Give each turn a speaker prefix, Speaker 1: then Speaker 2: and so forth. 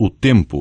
Speaker 1: o tempo.